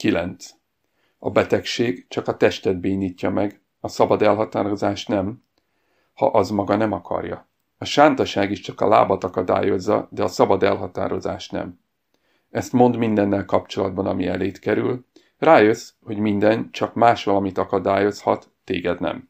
9. A betegség csak a testet bénítja meg, a szabad elhatározás nem, ha az maga nem akarja. A sántaság is csak a lábat akadályozza, de a szabad elhatározás nem. Ezt mond mindennel kapcsolatban, ami elét kerül, rájössz, hogy minden csak más valamit akadályozhat, téged nem.